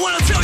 wanna tell